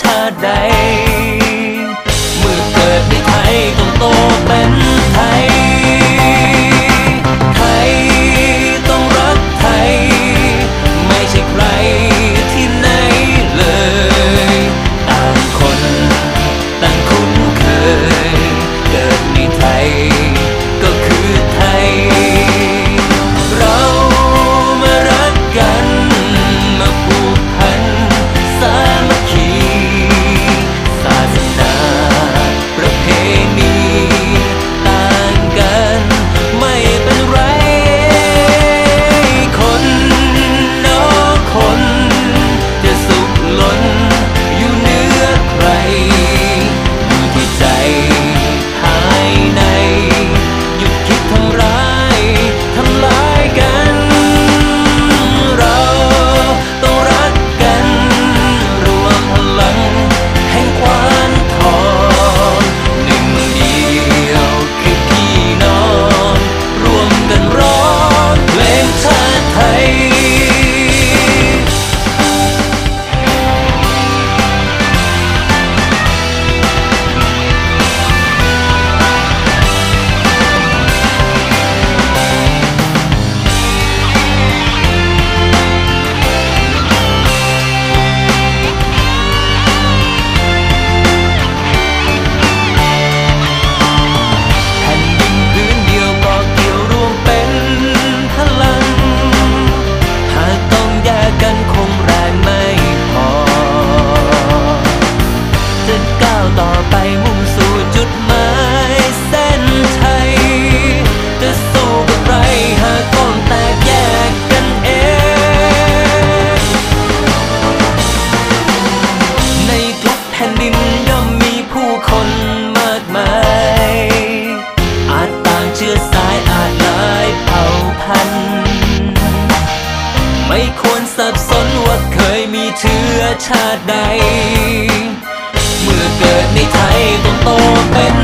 ธอใด ต่อไปมุ่งสู่จุดหมายเส้นชัยจะสู้กับไรหากต้องแตกแยกกันเอง ในทุกแผ่นดินย่อมมีผู้คนมากมาย อาจต่างเชื้อสายอาจหลายเผ่าพันธุ์ ไม่ควรสับสนว่าเคยมีเชื้อชาติใด เกิดในไทยต้องโตเป็น